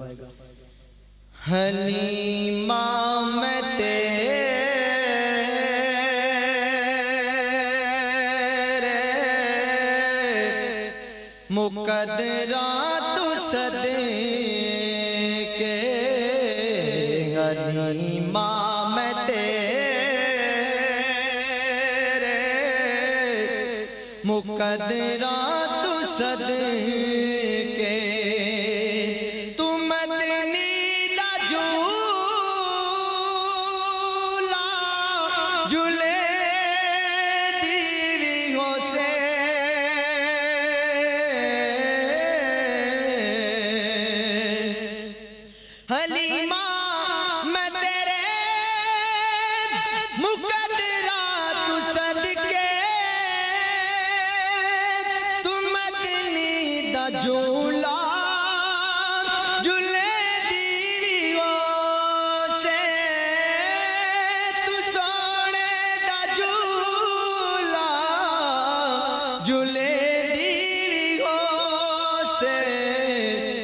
پائے گا۔ حلیمہ میں تیرے مقدرات صدقے حلیمہ میں تیرے مقدرات صدقے جھولا، جھولے دیویوں سے تو سونے دا جھولا، جھولے سے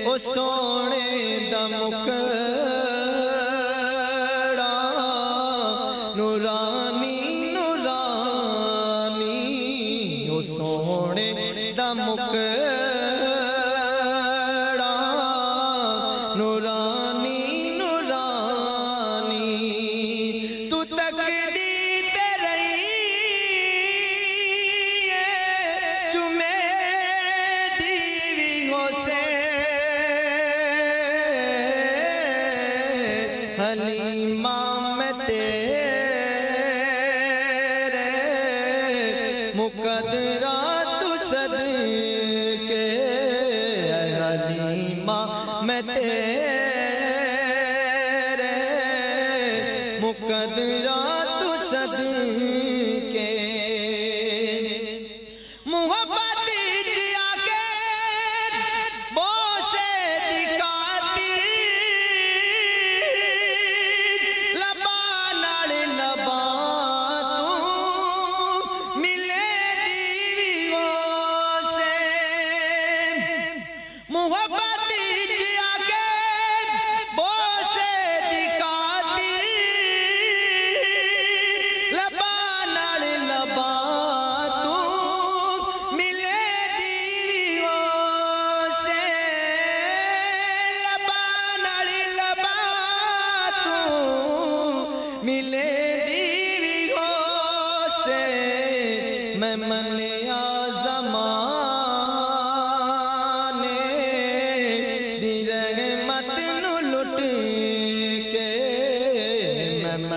او سونے دا مکڑا نورانی نورانی، او سونے دا مکڑا مقدرہ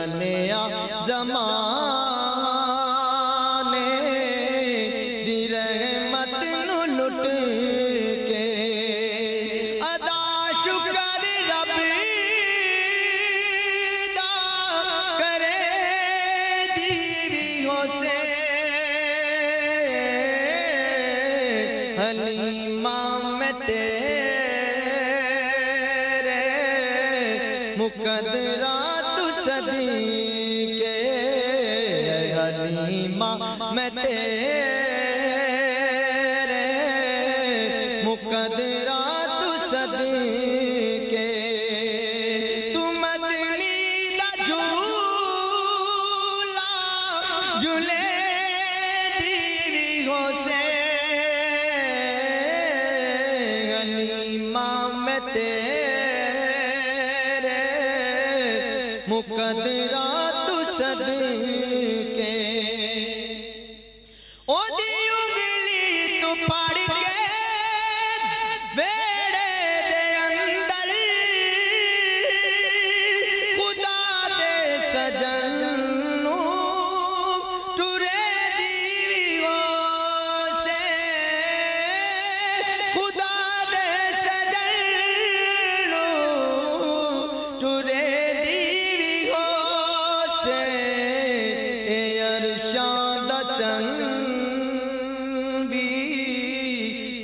میں زمانے دی رحمت نو لٹ کے۔ ادا شکر رب دا کرے دیویوں سے۔ حلیمہ میں تیرے مقدرات صدقے حلیمہ میں تیرے مقدرات صدقے تو مدنی دا سے حلیمہ میں تیرے مقدرات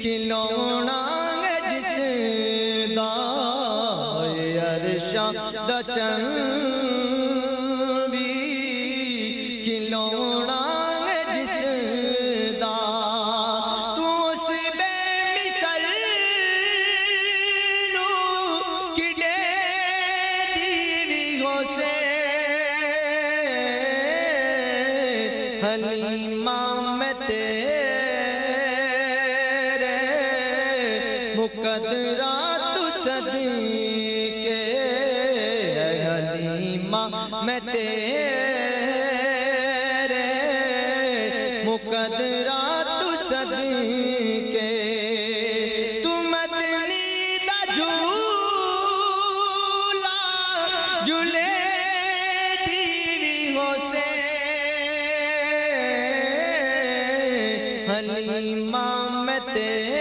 کھلونا جس دا عرشا دا چن بھی کھلونا جس دا تو اس بے مثل لو کی حلیمہ میں تیرے مقدرات صد کے تم مدنی دا جھولا جھولے دیوی ہو سے حلیمہ میں تیرے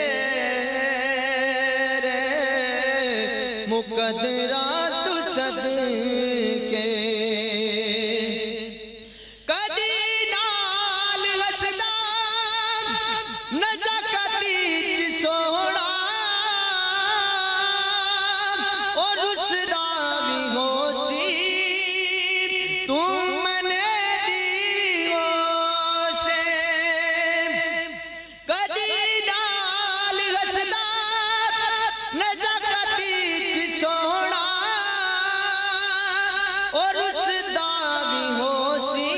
اور رسدا بھی ہو سی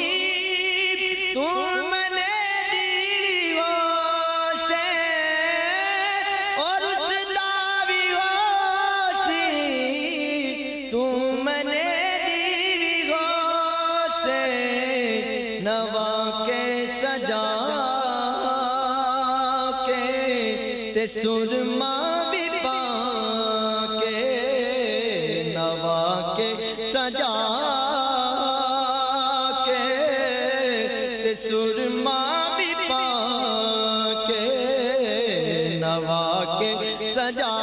تم منے دیو سے اور رسدا بھی ہو سی تم منے دیو سے نوا کے سجا کے، تے سرما بھی پا کے نوا کے سجا کے سرما بھی پا کے نوا کے سجا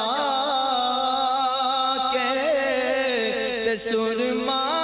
کے سرما